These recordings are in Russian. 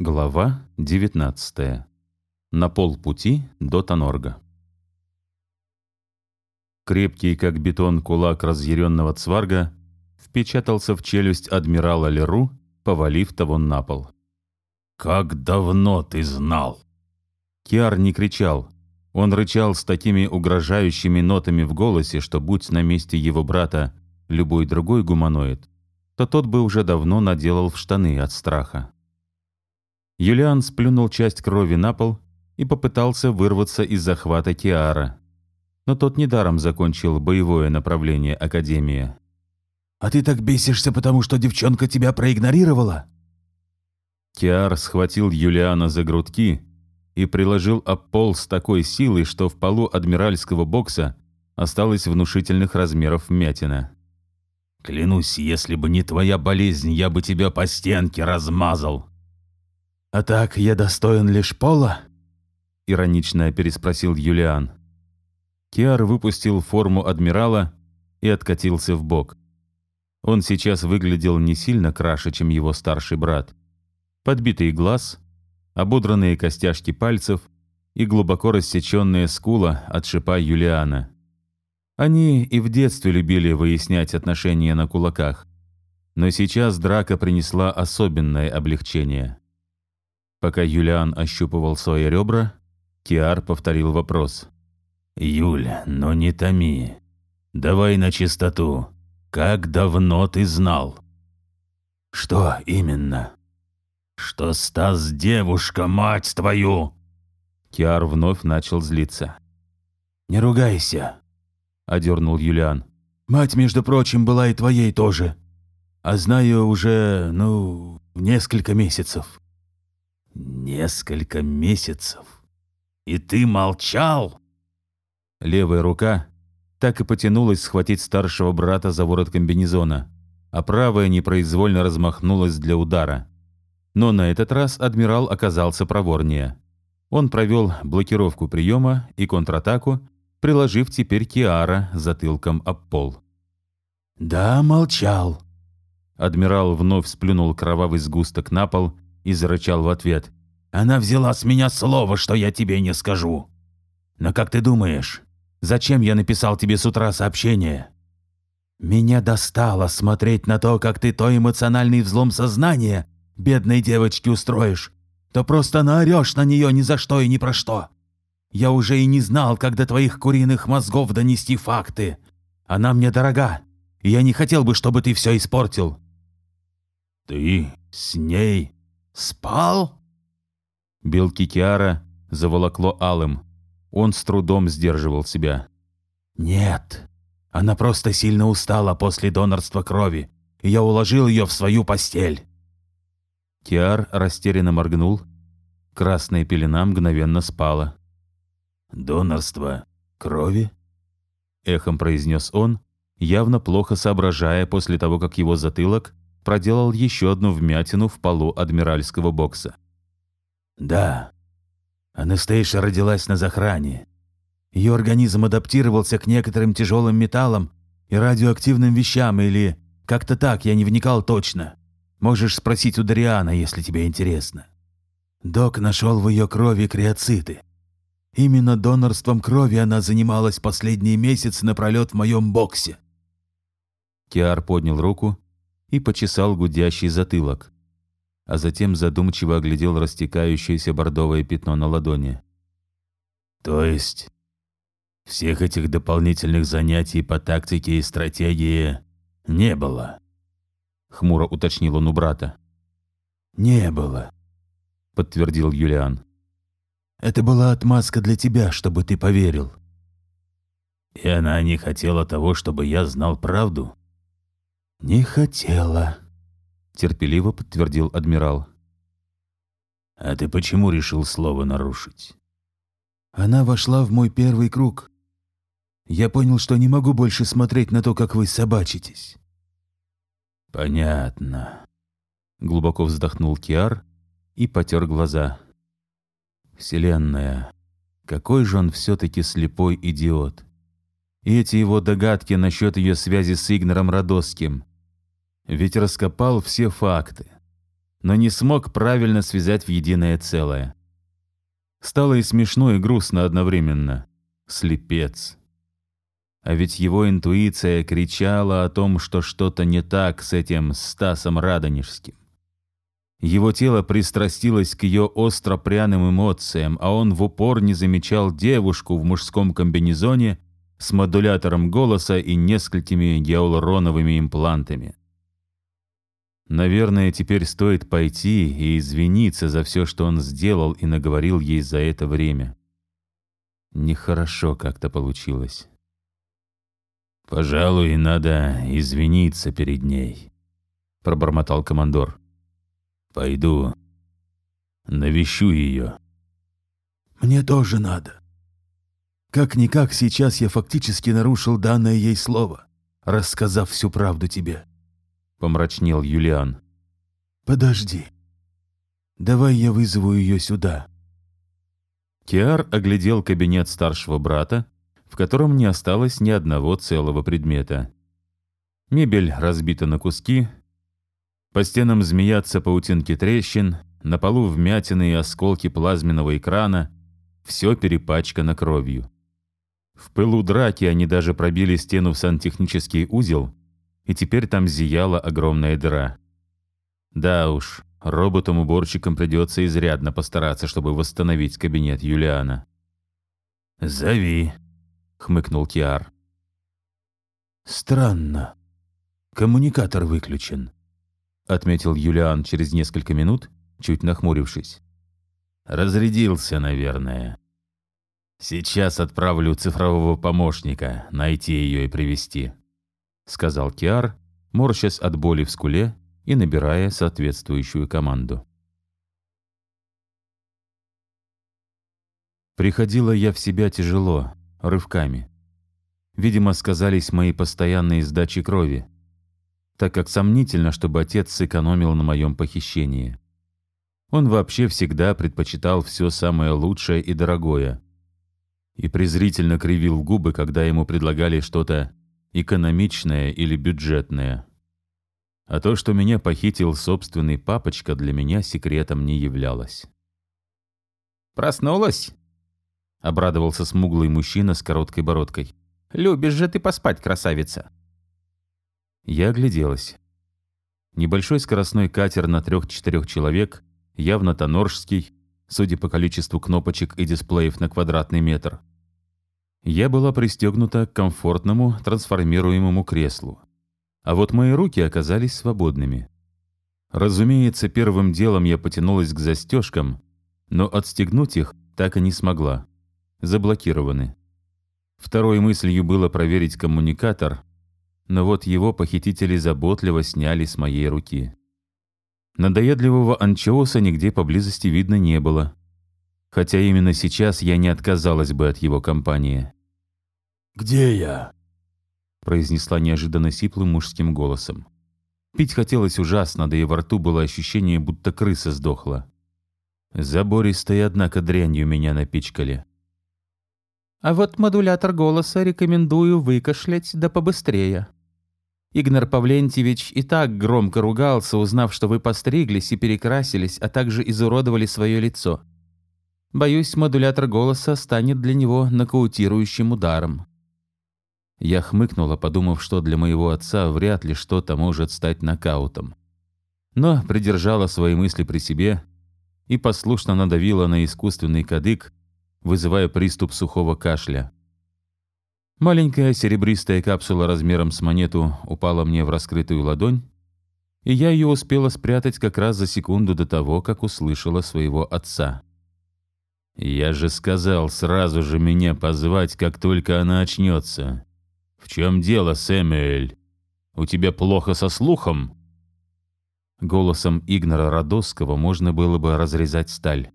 Глава 19. На полпути до Тонорга. Крепкий, как бетон, кулак разъяренного цварга впечатался в челюсть адмирала Леру, повалив того на пол. «Как давно ты знал?» Киар не кричал. Он рычал с такими угрожающими нотами в голосе, что будь на месте его брата любой другой гуманоид, то тот бы уже давно наделал в штаны от страха. Юлиан сплюнул часть крови на пол и попытался вырваться из захвата Киара. Но тот недаром закончил боевое направление Академии. «А ты так бесишься, потому что девчонка тебя проигнорировала?» Киар схватил Юлиана за грудки и приложил об пол с такой силой, что в полу адмиральского бокса осталось внушительных размеров вмятина. «Клянусь, если бы не твоя болезнь, я бы тебя по стенке размазал!» «А так я достоин лишь пола?» — иронично переспросил Юлиан. Киар выпустил форму адмирала и откатился в бок. Он сейчас выглядел не сильно краше, чем его старший брат. Подбитый глаз, ободранные костяшки пальцев и глубоко рассеченная скула от шипа Юлиана. Они и в детстве любили выяснять отношения на кулаках, но сейчас драка принесла особенное облегчение. Пока Юлиан ощупывал свои ребра, Киар повторил вопрос. «Юля, но не томи. Давай на чистоту. Как давно ты знал?» «Что именно?» «Что Стас девушка, мать твою!» Киар вновь начал злиться. «Не ругайся», — одернул Юлиан. «Мать, между прочим, была и твоей тоже. А знаю уже, ну, несколько месяцев». «Несколько месяцев? И ты молчал?» Левая рука так и потянулась схватить старшего брата за ворот комбинезона, а правая непроизвольно размахнулась для удара. Но на этот раз адмирал оказался проворнее. Он провел блокировку приема и контратаку, приложив теперь Киара затылком об пол. «Да, молчал». Адмирал вновь сплюнул кровавый сгусток на пол и зарычал в ответ. «Она взяла с меня слово, что я тебе не скажу. Но как ты думаешь, зачем я написал тебе с утра сообщение?» «Меня достало смотреть на то, как ты то эмоциональный взлом сознания бедной девочке устроишь, то просто наорешь на нее ни за что и ни про что. Я уже и не знал, как до твоих куриных мозгов донести факты. Она мне дорога, и я не хотел бы, чтобы ты все испортил». «Ты с ней «Спал?» Белки Киара заволокло алым. Он с трудом сдерживал себя. «Нет, она просто сильно устала после донорства крови, и я уложил ее в свою постель». Киар растерянно моргнул. Красная пелена мгновенно спала. «Донорство крови?» Эхом произнес он, явно плохо соображая после того, как его затылок проделал еще одну вмятину в полу адмиральского бокса. «Да, Анастейша родилась на захране. Ее организм адаптировался к некоторым тяжелым металлам и радиоактивным вещам, или как-то так, я не вникал точно. Можешь спросить у Дариана, если тебе интересно. Док нашел в ее крови криоциты. Именно донорством крови она занималась последние месяцы напролет в моем боксе». Киар поднял руку и почесал гудящий затылок, а затем задумчиво оглядел растекающееся бордовое пятно на ладони. «То есть всех этих дополнительных занятий по тактике и стратегии не было?» — хмуро уточнил он у брата. «Не было», — подтвердил Юлиан. «Это была отмазка для тебя, чтобы ты поверил». «И она не хотела того, чтобы я знал правду?» «Не хотела», — терпеливо подтвердил адмирал. «А ты почему решил слово нарушить?» «Она вошла в мой первый круг. Я понял, что не могу больше смотреть на то, как вы собачитесь». «Понятно», — глубоко вздохнул Киар и потер глаза. «Вселенная, какой же он все-таки слепой идиот!» И эти его догадки насчет ее связи с Игнором Родосским — ведь раскопал все факты. но не смог правильно связать в единое целое. Стало и смешно, и грустно одновременно. Слепец. А ведь его интуиция кричала о том, что что-то не так с этим Стасом Радонежским. Его тело пристрастилось к ее остро-пряным эмоциям, а он в упор не замечал девушку в мужском комбинезоне с модулятором голоса и несколькими гиалуроновыми имплантами. Наверное, теперь стоит пойти и извиниться за все, что он сделал и наговорил ей за это время. Нехорошо как-то получилось. «Пожалуй, надо извиниться перед ней», — пробормотал командор. Пойду навещу ее. Мне тоже надо. Как-никак сейчас я фактически нарушил данное ей слово, рассказав всю правду тебе. Помрачнел Юлиан. Подожди. Давай я вызову ее сюда. Киар оглядел кабинет старшего брата, в котором не осталось ни одного целого предмета. Мебель разбита на куски, по стенам змеятся паутинки трещин, на полу вмятины и осколки плазменного экрана, все перепачкано кровью. В пылу драки они даже пробили стену в сантехнический узел, и теперь там зияла огромная дыра. Да уж, роботам-уборщикам придется изрядно постараться, чтобы восстановить кабинет Юлиана. «Зови», — хмыкнул Киар. «Странно. Коммуникатор выключен», — отметил Юлиан через несколько минут, чуть нахмурившись. «Разрядился, наверное. Сейчас отправлю цифрового помощника найти ее и привести, сказал Киар, морщась от боли в скуле и набирая соответствующую команду. Приходила я в себя тяжело, рывками. Видимо, сказались мои постоянные сдачи крови так как сомнительно, чтобы отец сэкономил на моем похищении. Он вообще всегда предпочитал все самое лучшее и дорогое. И презрительно кривил губы, когда ему предлагали что-то экономичное или бюджетное. А то, что меня похитил собственный папочка, для меня секретом не являлось. «Проснулась?» — обрадовался смуглый мужчина с короткой бородкой. «Любишь же ты поспать, красавица!» Я огляделась. Небольшой скоростной катер на трех-четырех человек, явно тоноржский, судя по количеству кнопочек и дисплеев на квадратный метр. Я была пристегнута к комфортному трансформируемому креслу. А вот мои руки оказались свободными. Разумеется, первым делом я потянулась к застежкам, но отстегнуть их так и не смогла. Заблокированы. Второй мыслью было проверить коммуникатор, но вот его похитители заботливо сняли с моей руки. Надоедливого анчоуса нигде поблизости видно не было, хотя именно сейчас я не отказалась бы от его компании. «Где я?» произнесла неожиданно сиплым мужским голосом. Пить хотелось ужасно, да и во рту было ощущение, будто крыса сдохла. Забористой, однако, дрянью меня напичкали. «А вот модулятор голоса рекомендую выкашлять да побыстрее», Игнар Павлентьевич и так громко ругался, узнав, что вы постриглись и перекрасились, а также изуродовали свое лицо. Боюсь, модулятор голоса станет для него нокаутирующим ударом. Я хмыкнула, подумав, что для моего отца вряд ли что-то может стать нокаутом. Но придержала свои мысли при себе и послушно надавила на искусственный кадык, вызывая приступ сухого кашля. Маленькая серебристая капсула размером с монету упала мне в раскрытую ладонь, и я ее успела спрятать как раз за секунду до того, как услышала своего отца. «Я же сказал сразу же меня позвать, как только она очнется. В чем дело, Сэмюэль? У тебя плохо со слухом?» Голосом Игнора Родосского можно было бы разрезать сталь.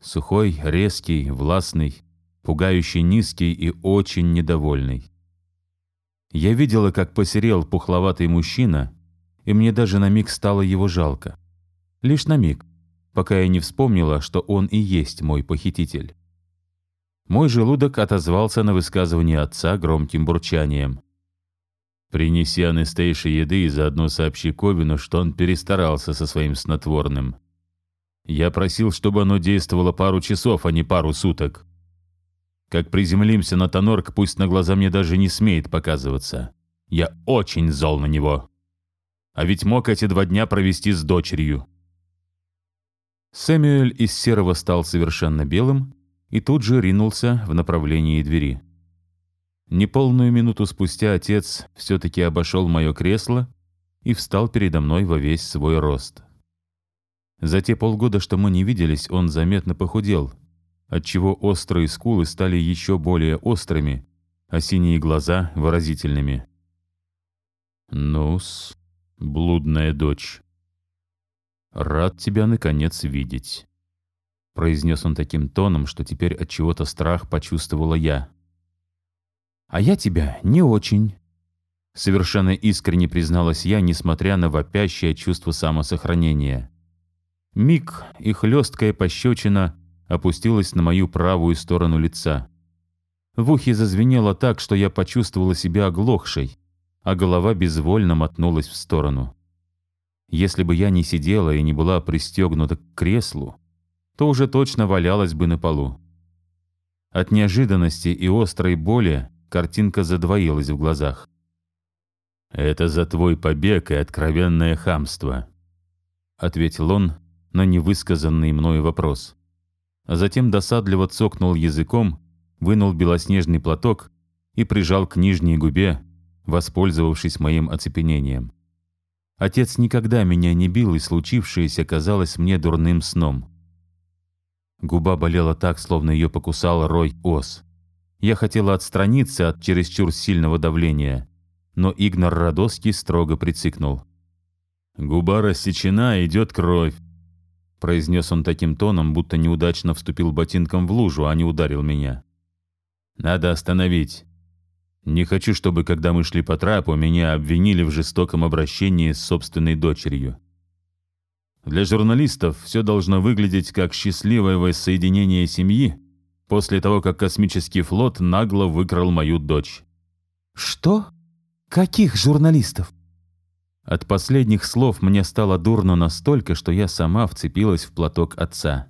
Сухой, резкий, властный, пугающе низкий и очень недовольный. Я видела, как посерел пухловатый мужчина, и мне даже на миг стало его жалко. Лишь на миг, пока я не вспомнила, что он и есть мой похититель. Мой желудок отозвался на высказывание отца громким бурчанием. Принеси Анестейше еды и заодно сообщи Ковину, что он перестарался со своим снотворным. Я просил, чтобы оно действовало пару часов, а не пару суток. Как приземлимся на Тонорк, пусть на глаза мне даже не смеет показываться. Я очень зол на него. А ведь мог эти два дня провести с дочерью. Сэмюэль из серого стал совершенно белым и тут же ринулся в направлении двери. Неполную минуту спустя отец все-таки обошел мое кресло и встал передо мной во весь свой рост. За те полгода, что мы не виделись, он заметно похудел, отчего острые скулы стали еще более острыми, а синие глаза — выразительными. «Ну-с, блудная дочь, рад тебя, наконец, видеть», — произнес он таким тоном, что теперь от чего-то страх почувствовала я. «А я тебя не очень», — совершенно искренне призналась я, несмотря на вопящее чувство самосохранения. Миг и хлесткая пощечина опустилась на мою правую сторону лица. В ухе зазвенело так, что я почувствовала себя оглохшей, а голова безвольно мотнулась в сторону. Если бы я не сидела и не была пристегнута к креслу, то уже точно валялась бы на полу. От неожиданности и острой боли Картинка задвоилась в глазах. «Это за твой побег и откровенное хамство», — ответил он на невысказанный мною вопрос. А затем досадливо цокнул языком, вынул белоснежный платок и прижал к нижней губе, воспользовавшись моим оцепенением. Отец никогда меня не бил, и случившееся казалось мне дурным сном. Губа болела так, словно ее покусал рой ос. Я хотела отстраниться от чересчур сильного давления, но Игнор Радоский строго прицикнул. «Губа рассечена, идет кровь», — произнес он таким тоном, будто неудачно вступил ботинком в лужу, а не ударил меня. «Надо остановить. Не хочу, чтобы, когда мы шли по трапу, меня обвинили в жестоком обращении с собственной дочерью. Для журналистов все должно выглядеть как счастливое воссоединение семьи, после того, как космический флот нагло выкрал мою дочь. «Что? Каких журналистов?» От последних слов мне стало дурно настолько, что я сама вцепилась в платок отца.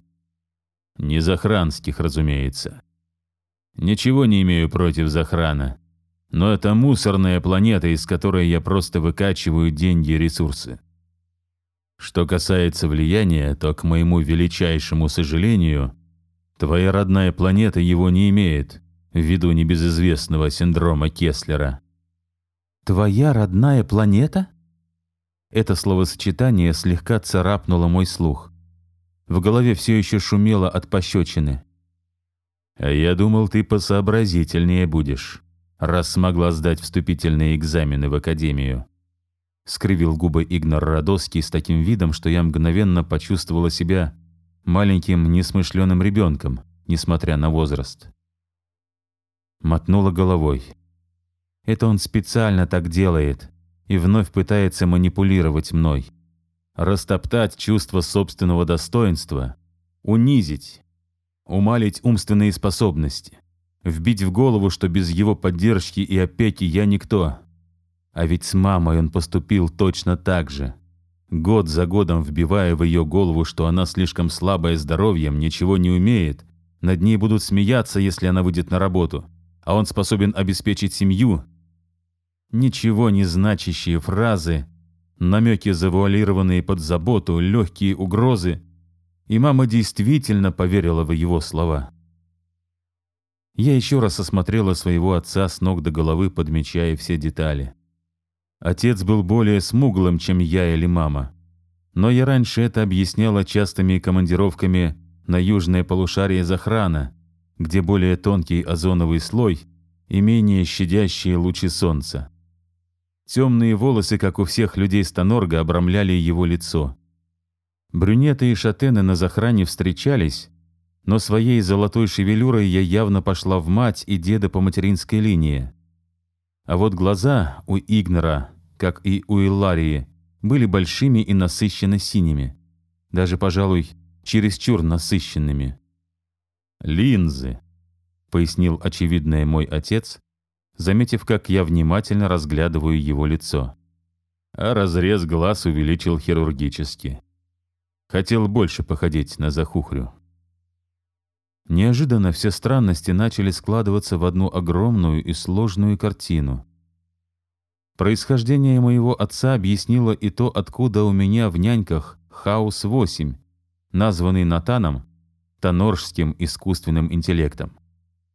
Не захранских, разумеется. Ничего не имею против захрана. Но это мусорная планета, из которой я просто выкачиваю деньги и ресурсы. Что касается влияния, то, к моему величайшему сожалению, Твоя родная планета его не имеет, ввиду небезызвестного синдрома Кеслера. «Твоя родная планета?» Это словосочетание слегка царапнуло мой слух. В голове все еще шумело от пощечины. «А я думал, ты посообразительнее будешь, раз смогла сдать вступительные экзамены в Академию». Скривил губы Игнор Радоский с таким видом, что я мгновенно почувствовала себя маленьким несмышленым ребенком, несмотря на возраст. Мотнула головой. Это он специально так делает и вновь пытается манипулировать мной. Растоптать чувство собственного достоинства, унизить, умалить умственные способности, вбить в голову, что без его поддержки и опеки я никто. А ведь с мамой он поступил точно так же год за годом вбивая в ее голову, что она слишком слабая здоровьем, ничего не умеет, над ней будут смеяться, если она выйдет на работу, а он способен обеспечить семью. Ничего не значащие фразы, намеки, завуалированные под заботу, легкие угрозы, и мама действительно поверила в его слова. Я еще раз осмотрела своего отца с ног до головы, подмечая все детали. Отец был более смуглым, чем я или мама. Но я раньше это объясняла частыми командировками на южное полушарие Захрана, где более тонкий озоновый слой и менее щадящие лучи солнца. Темные волосы, как у всех людей Станорга, обрамляли его лицо. Брюнеты и шатены на Захране встречались, но своей золотой шевелюрой я явно пошла в мать и деда по материнской линии. А вот глаза у Игнора, как и у Илларии, были большими и насыщенно синими. Даже, пожалуй, чересчур насыщенными. «Линзы», — пояснил очевидное мой отец, заметив, как я внимательно разглядываю его лицо. А разрез глаз увеличил хирургически. Хотел больше походить на захухрю. Неожиданно все странности начали складываться в одну огромную и сложную картину. Происхождение моего отца объяснило и то, откуда у меня в няньках Хаус-8, названный Натаном, тоноржским искусственным интеллектом.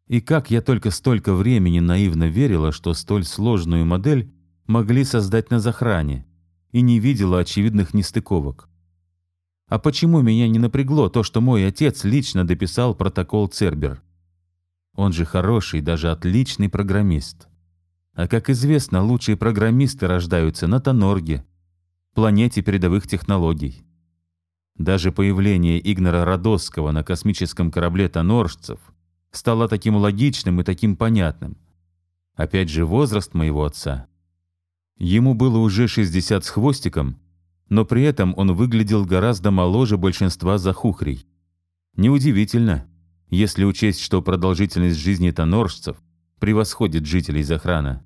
И как я только столько времени наивно верила, что столь сложную модель могли создать на захране, и не видела очевидных нестыковок. А почему меня не напрягло то, что мой отец лично дописал протокол Цербер? Он же хороший, даже отличный программист. А как известно, лучшие программисты рождаются на Тонорге, планете передовых технологий. Даже появление Игнора Родосского на космическом корабле тоноржцев стало таким логичным и таким понятным. Опять же, возраст моего отца. Ему было уже 60 с хвостиком, но при этом он выглядел гораздо моложе большинства захухрей. Неудивительно, если учесть, что продолжительность жизни тоноржцев превосходит жителей Захрана.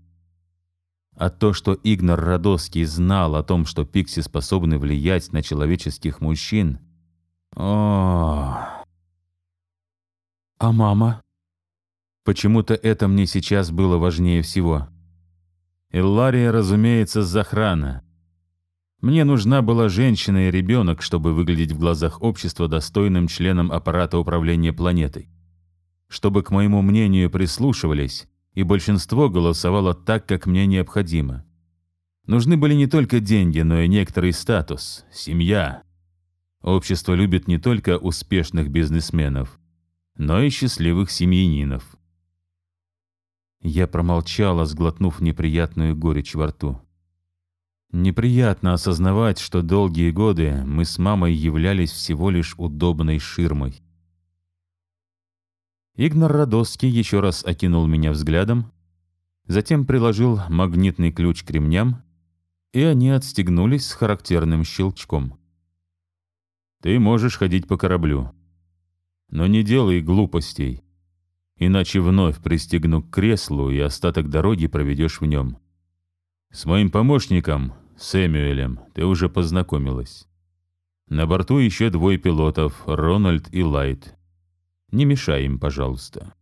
А то, что Игнор Родоский знал о том, что пикси способны влиять на человеческих мужчин... О, А мама? Почему-то это мне сейчас было важнее всего. Иллария, разумеется, с Захрана. Мне нужна была женщина и ребенок, чтобы выглядеть в глазах общества достойным членом аппарата управления планетой. Чтобы к моему мнению прислушивались, и большинство голосовало так, как мне необходимо. Нужны были не только деньги, но и некоторый статус, семья. Общество любит не только успешных бизнесменов, но и счастливых семьянинов. Я промолчала, сглотнув неприятную горечь во рту. Неприятно осознавать, что долгие годы мы с мамой являлись всего лишь удобной ширмой. Игнор Радосский еще раз окинул меня взглядом, затем приложил магнитный ключ к ремням, и они отстегнулись с характерным щелчком. «Ты можешь ходить по кораблю, но не делай глупостей, иначе вновь пристегну к креслу и остаток дороги проведешь в нем. С моим помощником Сэмюэлем ты уже познакомилась. На борту еще двое пилотов, Рональд и Лайт. Не мешай им, пожалуйста.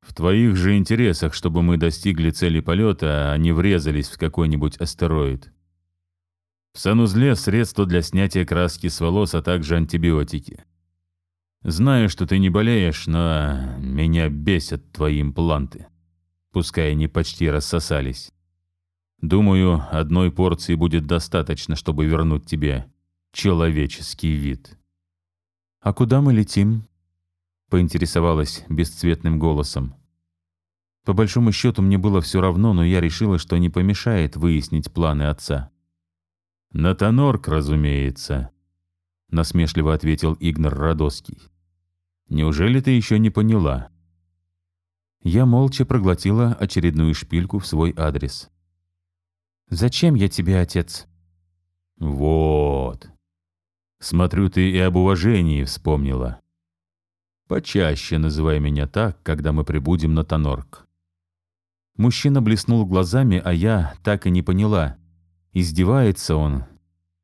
В твоих же интересах, чтобы мы достигли цели полета, а не врезались в какой-нибудь астероид. В санузле средства для снятия краски с волос, а также антибиотики. Знаю, что ты не болеешь, но меня бесят твои импланты. Пускай они почти рассосались. Думаю, одной порции будет достаточно, чтобы вернуть тебе человеческий вид. «А куда мы летим?» — поинтересовалась бесцветным голосом. По большому счету мне было все равно, но я решила, что не помешает выяснить планы отца. «На Тонорк, разумеется», — насмешливо ответил Игнор Радоский. «Неужели ты еще не поняла?» Я молча проглотила очередную шпильку в свой адрес. Зачем я тебе, отец?» «Вот. Смотрю, ты и об уважении вспомнила. Почаще называй меня так, когда мы прибудем на Тонорк». Мужчина блеснул глазами, а я так и не поняла, издевается он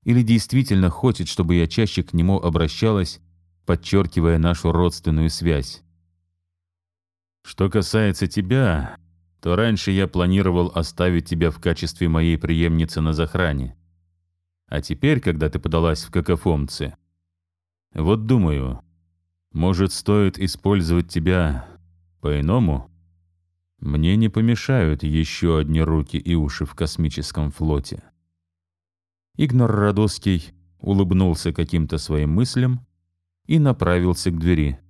или действительно хочет, чтобы я чаще к нему обращалась, подчеркивая нашу родственную связь. «Что касается тебя, то раньше я планировал оставить тебя в качестве моей преемницы на захране. А теперь, когда ты подалась в какофомцы, вот думаю, может, стоит использовать тебя по-иному? Мне не помешают еще одни руки и уши в космическом флоте. Игнор Радоский улыбнулся каким-то своим мыслям и направился к двери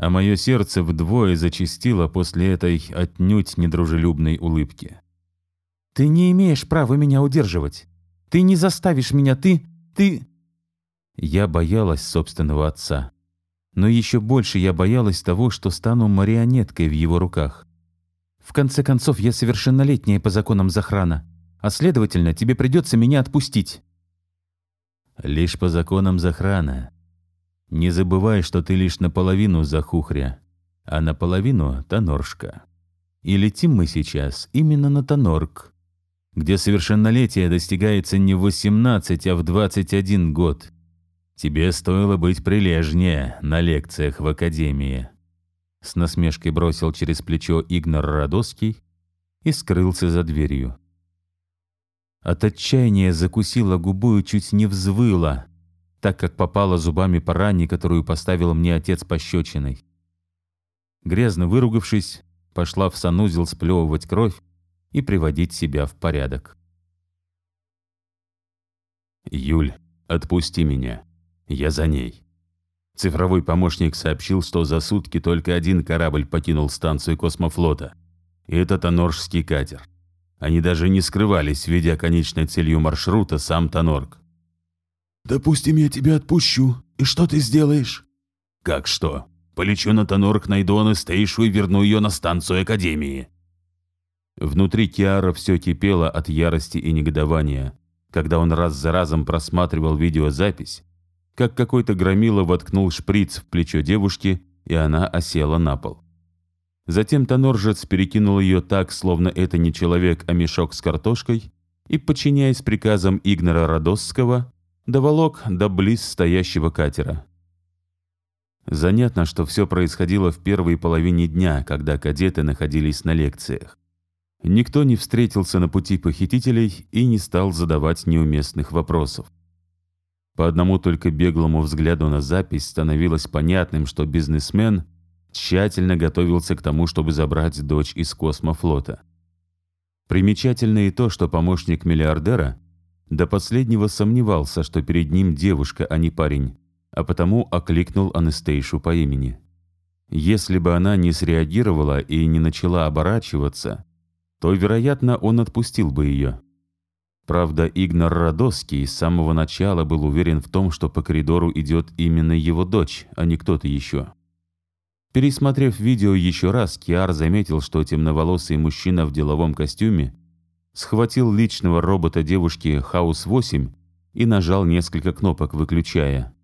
а мое сердце вдвое зачастило после этой отнюдь недружелюбной улыбки. «Ты не имеешь права меня удерживать. Ты не заставишь меня, ты... ты...» Я боялась собственного отца. Но еще больше я боялась того, что стану марионеткой в его руках. В конце концов, я совершеннолетняя по законам Захрана, а следовательно, тебе придется меня отпустить. Лишь по законам Захрана, не забывай, что ты лишь наполовину захухря, а наполовину тоноршка. И летим мы сейчас именно на Тонорк, где совершеннолетие достигается не в 18, а в 21 год. Тебе стоило быть прилежнее на лекциях в академии. С насмешкой бросил через плечо Игнор Радоский и скрылся за дверью. От отчаяния закусила губу и чуть не взвыла, так как попала зубами по ране, которую поставил мне отец пощечиной. Грязно выругавшись, пошла в санузел сплевывать кровь и приводить себя в порядок. «Юль, отпусти меня. Я за ней». Цифровой помощник сообщил, что за сутки только один корабль покинул станцию космофлота. И это Тоноржский катер. Они даже не скрывались, видя конечной целью маршрута сам Тонорг. «Допустим, я тебя отпущу. И что ты сделаешь?» «Как что? Полечу на Тонорг, найду Анастейшу и верну ее на станцию Академии». Внутри Киара все кипело от ярости и негодования, когда он раз за разом просматривал видеозапись, как какой-то громила воткнул шприц в плечо девушки, и она осела на пол. Затем Тоноржец перекинул ее так, словно это не человек, а мешок с картошкой, и, подчиняясь приказам Игнора Родосского, доволок до близ стоящего катера. Занятно, что все происходило в первой половине дня, когда кадеты находились на лекциях. Никто не встретился на пути похитителей и не стал задавать неуместных вопросов. По одному только беглому взгляду на запись становилось понятным, что бизнесмен тщательно готовился к тому, чтобы забрать дочь из космофлота. Примечательно и то, что помощник миллиардера до последнего сомневался, что перед ним девушка, а не парень, а потому окликнул Анастейшу по имени. Если бы она не среагировала и не начала оборачиваться, то, вероятно, он отпустил бы ее. Правда, Игнор Радоский с самого начала был уверен в том, что по коридору идет именно его дочь, а не кто-то еще. Пересмотрев видео еще раз, Киар заметил, что темноволосый мужчина в деловом костюме схватил личного робота девушки Хаус-8 и нажал несколько кнопок, выключая.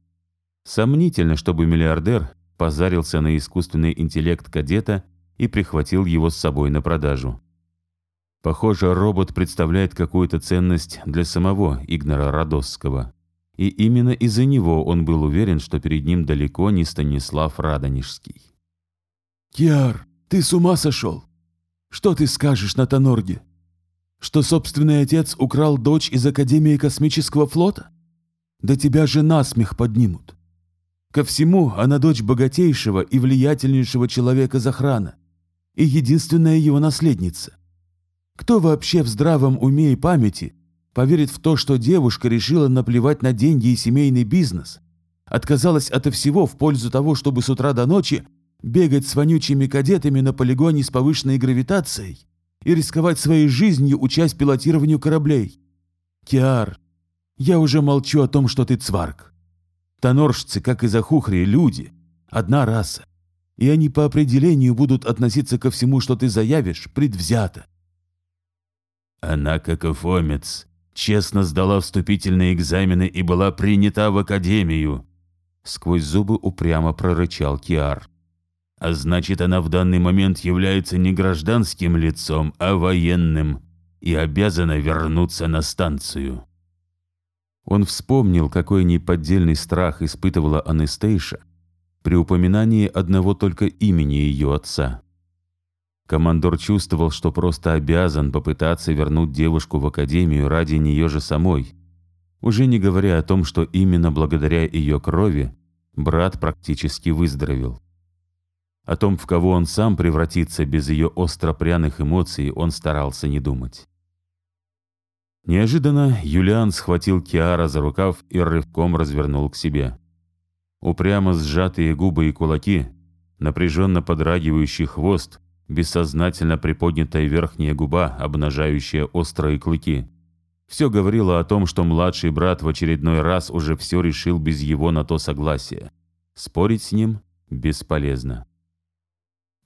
Сомнительно, чтобы миллиардер позарился на искусственный интеллект кадета и прихватил его с собой на продажу. Похоже, робот представляет какую-то ценность для самого Игнора Радосского. И именно из-за него он был уверен, что перед ним далеко не Станислав Радонежский. «Киар, ты с ума сошел? Что ты скажешь на Тонорге? Что собственный отец украл дочь из Академии космического флота? Да тебя же насмех поднимут. Ко всему, она дочь богатейшего и влиятельнейшего человека Захрана и единственная его наследница. Кто вообще в здравом уме и памяти поверит в то, что девушка решила наплевать на деньги и семейный бизнес, отказалась от всего в пользу того, чтобы с утра до ночи бегать с вонючими кадетами на полигоне с повышенной гравитацией и рисковать своей жизнью, учась пилотированию кораблей? Киар, я уже молчу о том, что ты цварк. Тоноржцы, как и захухри, люди. Одна раса. И они по определению будут относиться ко всему, что ты заявишь, предвзято. Она, как и Фомец, честно сдала вступительные экзамены и была принята в академию. Сквозь зубы упрямо прорычал Киар. А значит, она в данный момент является не гражданским лицом, а военным и обязана вернуться на станцию. Он вспомнил, какой неподдельный страх испытывала Анастейша при упоминании одного только имени ее отца. Командор чувствовал, что просто обязан попытаться вернуть девушку в академию ради нее же самой, уже не говоря о том, что именно благодаря ее крови брат практически выздоровел. О том, в кого он сам превратится без ее остро-пряных эмоций, он старался не думать. Неожиданно Юлиан схватил Киара за рукав и рывком развернул к себе. Упрямо сжатые губы и кулаки, напряженно подрагивающий хвост, бессознательно приподнятая верхняя губа, обнажающая острые клыки. Все говорило о том, что младший брат в очередной раз уже все решил без его на то согласия. Спорить с ним бесполезно.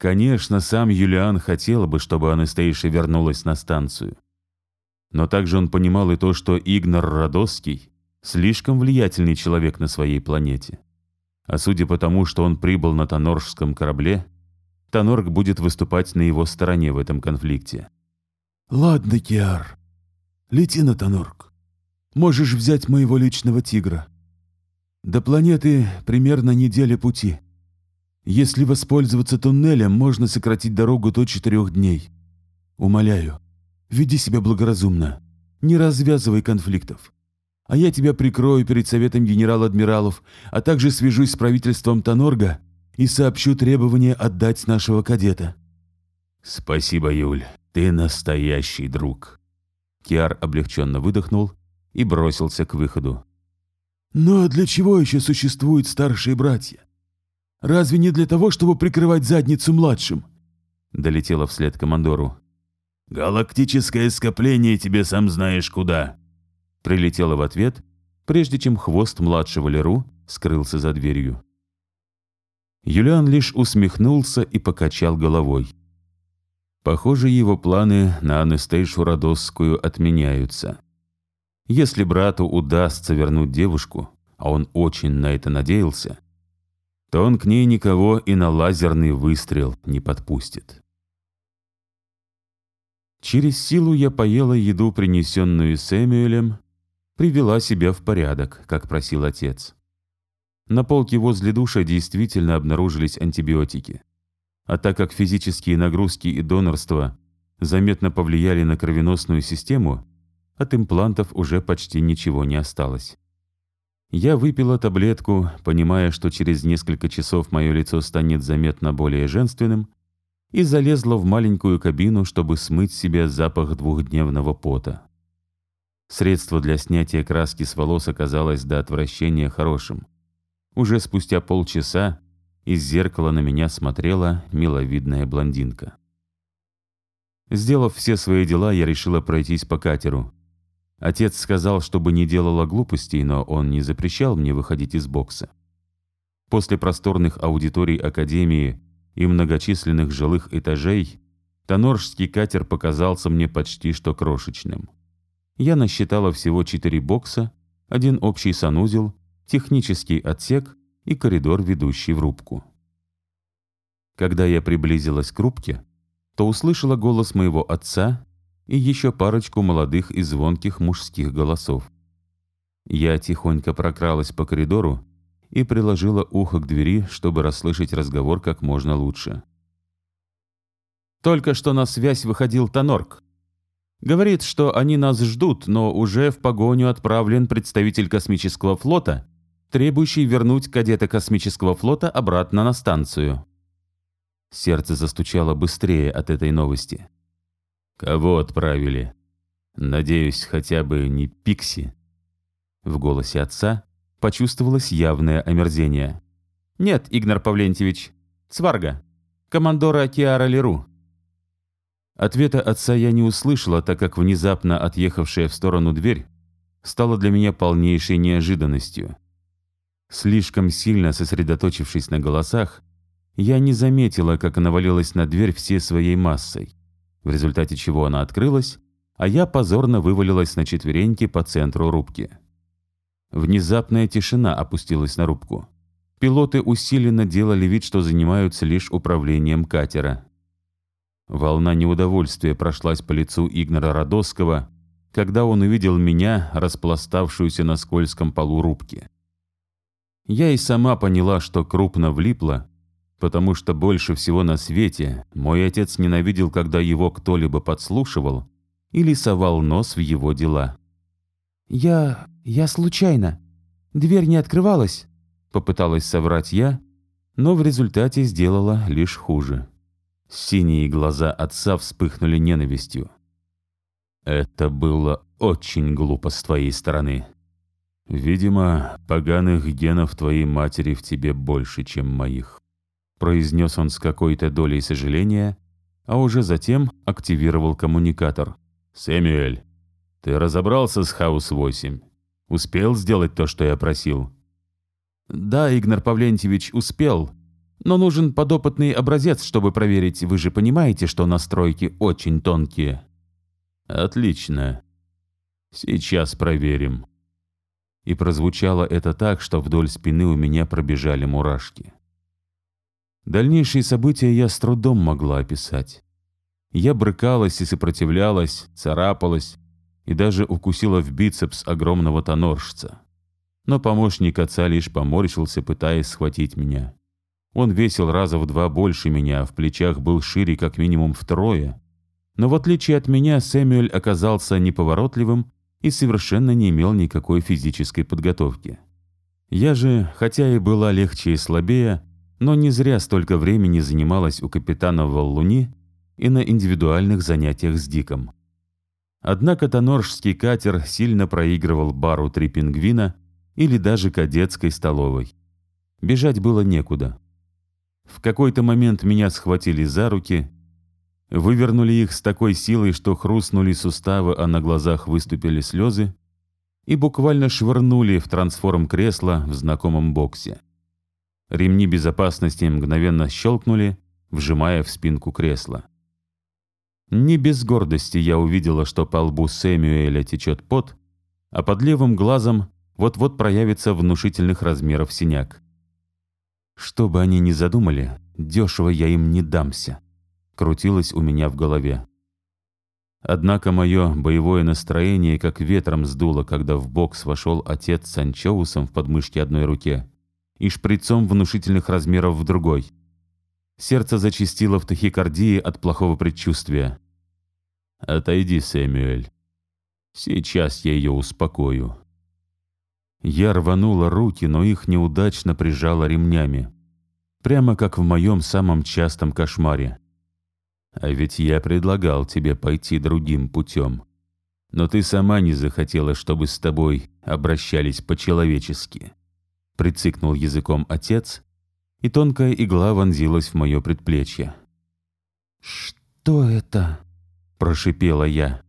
Конечно, сам Юлиан хотел бы, чтобы Анастейша вернулась на станцию. Но также он понимал и то, что Игнор Радосский слишком влиятельный человек на своей планете. А судя по тому, что он прибыл на Тоноржском корабле, Танорг будет выступать на его стороне в этом конфликте. Ладно, Киар. Лети на Танорг. Можешь взять моего личного тигра. До планеты примерно неделя пути. Если воспользоваться туннелем, можно сократить дорогу до четырех дней. Умоляю, веди себя благоразумно. Не развязывай конфликтов. А я тебя прикрою перед советом генерал-адмиралов, а также свяжусь с правительством Танорга и сообщу требование отдать нашего кадета. Спасибо, Юль. Ты настоящий друг. Киар облегченно выдохнул и бросился к выходу. Но для чего еще существуют старшие братья? Разве не для того, чтобы прикрывать задницу младшим? Долетело вслед командору. «Галактическое скопление тебе сам знаешь куда!» Прилетело в ответ, прежде чем хвост младшего Леру скрылся за дверью. Юлиан лишь усмехнулся и покачал головой. Похоже, его планы на Анастейшу Родосскую отменяются. Если брату удастся вернуть девушку, а он очень на это надеялся, то он к ней никого и на лазерный выстрел не подпустит. Через силу я поела еду, принесенную Сэмюэлем, привела себя в порядок, как просил отец. На полке возле душа действительно обнаружились антибиотики. А так как физические нагрузки и донорство заметно повлияли на кровеносную систему, от имплантов уже почти ничего не осталось. Я выпила таблетку, понимая, что через несколько часов мое лицо станет заметно более женственным, и залезла в маленькую кабину, чтобы смыть себе запах двухдневного пота. Средство для снятия краски с волос оказалось до отвращения хорошим. Уже спустя полчаса из зеркала на меня смотрела миловидная блондинка. Сделав все свои дела, я решила пройтись по катеру. Отец сказал, чтобы не делала глупостей, но он не запрещал мне выходить из бокса. После просторных аудиторий Академии и многочисленных жилых этажей, Тоноржский катер показался мне почти что крошечным. Я насчитала всего четыре бокса, один общий санузел, технический отсек и коридор, ведущий в рубку. Когда я приблизилась к рубке, то услышала голос моего отца и еще парочку молодых и звонких мужских голосов. Я тихонько прокралась по коридору и приложила ухо к двери, чтобы расслышать разговор как можно лучше. Только что на связь выходил Тонорк. Говорит, что они нас ждут, но уже в погоню отправлен представитель космического флота, требующий вернуть кадета космического флота обратно на станцию. Сердце застучало быстрее от этой новости. «Кого отправили? Надеюсь, хотя бы не Пикси?» В голосе отца почувствовалось явное омерзение. «Нет, Игнар Павлентьевич, Цварга, командора Киара Леру». Ответа отца я не услышала, так как внезапно отъехавшая в сторону дверь стала для меня полнейшей неожиданностью. Слишком сильно сосредоточившись на голосах, я не заметила, как навалилась на дверь всей своей массой, в результате чего она открылась, а я позорно вывалилась на четвереньки по центру рубки. Внезапная тишина опустилась на рубку. Пилоты усиленно делали вид, что занимаются лишь управлением катера. Волна неудовольствия прошлась по лицу Игнора Родосского, когда он увидел меня, распластавшуюся на скользком полу рубки. Я и сама поняла, что крупно влипла, потому что больше всего на свете мой отец ненавидел, когда его кто-либо подслушивал или совал нос в его дела. «Я... я случайно. Дверь не открывалась», — попыталась соврать я, но в результате сделала лишь хуже. Синие глаза отца вспыхнули ненавистью. «Это было очень глупо с твоей стороны. Видимо, поганых генов твоей матери в тебе больше, чем моих», произнес он с какой-то долей сожаления, а уже затем активировал коммуникатор. «Сэмюэль, ты разобрался с Хаус-8? Успел сделать то, что я просил?» «Да, Игнар Павлентьевич, успел. Но нужен подопытный образец, чтобы проверить. Вы же понимаете, что настройки очень тонкие». «Отлично. Сейчас проверим». И прозвучало это так, что вдоль спины у меня пробежали мурашки. Дальнейшие события я с трудом могла описать. Я брыкалась и сопротивлялась, царапалась и даже укусила в бицепс огромного тоноржца. Но помощник отца лишь поморщился, пытаясь схватить меня. Он весил раза в два больше меня, в плечах был шире как минимум втрое. Но в отличие от меня, Сэмюэль оказался неповоротливым и совершенно не имел никакой физической подготовки. Я же, хотя и была легче и слабее, но не зря столько времени занималась у капитана Валлуни и на индивидуальных занятиях с Диком. Однако Тоноржский катер сильно проигрывал бару «Три пингвина» или даже кадетской столовой. Бежать было некуда. В какой-то момент меня схватили за руки, вывернули их с такой силой, что хрустнули суставы, а на глазах выступили слезы, и буквально швырнули в трансформ кресла в знакомом боксе. Ремни безопасности мгновенно щелкнули, вжимая в спинку кресла. Не без гордости я увидела, что по лбу Сэмюэля течет пот, а под левым глазом вот-вот проявится внушительных размеров синяк. Что бы они ни задумали, дешево я им не дамся, крутилось у меня в голове. Однако мое боевое настроение как ветром сдуло, когда в бокс вошел отец с анчоусом в подмышке одной руке и шприцом внушительных размеров в другой. Сердце зачастило в тахикардии от плохого предчувствия. «Отойди, Сэмюэль. Сейчас я ее успокою». Я рванула руки, но их неудачно прижала ремнями. Прямо как в моем самом частом кошмаре. А ведь я предлагал тебе пойти другим путем. Но ты сама не захотела, чтобы с тобой обращались по-человечески. Прицикнул языком отец, и тонкая игла вонзилась в мое предплечье. «Что это?» – прошипела я.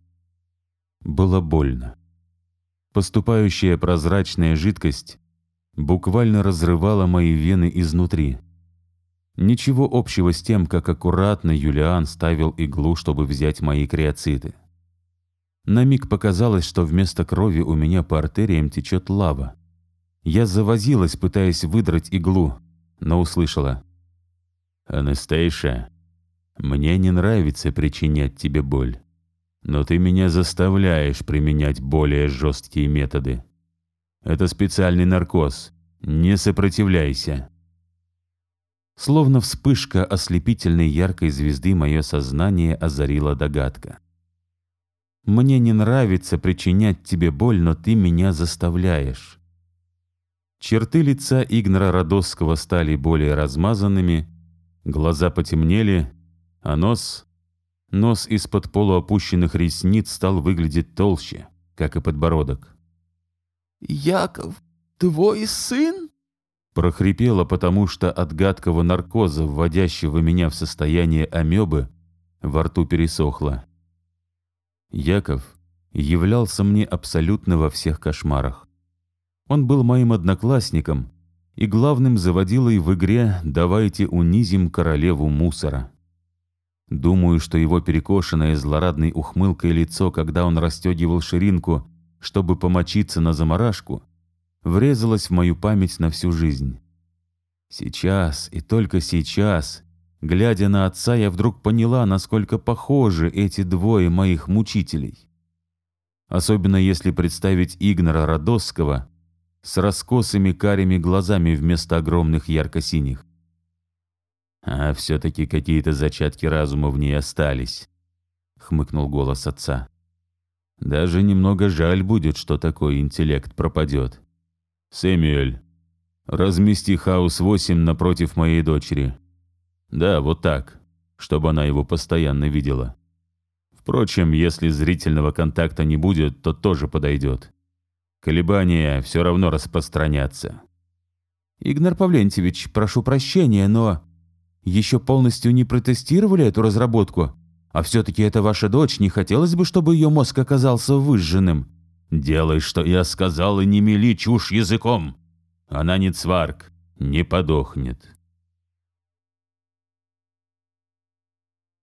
Было больно. Поступающая прозрачная жидкость буквально разрывала мои вены изнутри. Ничего общего с тем, как аккуратно Юлиан ставил иглу, чтобы взять мои креоциты. На миг показалось, что вместо крови у меня по артериям течет лава. Я завозилась, пытаясь выдрать иглу, но услышала. «Анастейша, мне не нравится причинять тебе боль. Но ты меня заставляешь применять более жесткие методы. Это специальный наркоз. Не сопротивляйся. Словно вспышка ослепительной яркой звезды мое сознание озарила догадка. Мне не нравится причинять тебе боль, но ты меня заставляешь. Черты лица Игнора Родосского стали более размазанными, глаза потемнели, а нос Нос из-под полуопущенных ресниц стал выглядеть толще, как и подбородок. «Яков, твой сын?» Прохрипело, потому что от гадкого наркоза, вводящего меня в состояние амебы, во рту пересохло. Яков являлся мне абсолютно во всех кошмарах. Он был моим одноклассником и главным заводилой в игре «Давайте унизим королеву мусора». Думаю, что его перекошенное злорадной ухмылкой лицо, когда он расстегивал ширинку, чтобы помочиться на заморашку, врезалось в мою память на всю жизнь. Сейчас и только сейчас, глядя на отца, я вдруг поняла, насколько похожи эти двое моих мучителей. Особенно если представить Игнора Родосского с раскосыми карими глазами вместо огромных ярко-синих. А все-таки какие-то зачатки разума в ней остались, хмыкнул голос отца. Даже немного жаль будет, что такой интеллект пропадет. Сэмюэль, размести хаос 8 напротив моей дочери. Да, вот так, чтобы она его постоянно видела. Впрочем, если зрительного контакта не будет, то тоже подойдет. Колебания все равно распространятся. Игнар Павлентьевич, прошу прощения, но еще полностью не протестировали эту разработку. А все-таки это ваша дочь, не хотелось бы, чтобы ее мозг оказался выжженным. Делай, что я сказал, и не мели чушь языком. Она не цварк, не подохнет.